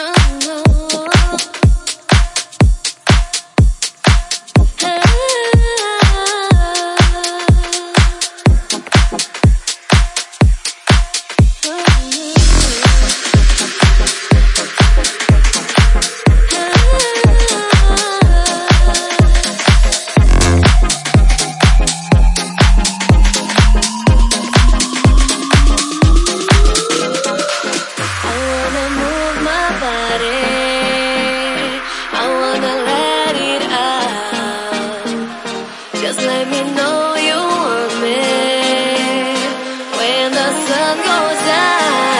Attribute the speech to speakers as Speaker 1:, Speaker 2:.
Speaker 1: sun. know you want me when the sun goes down.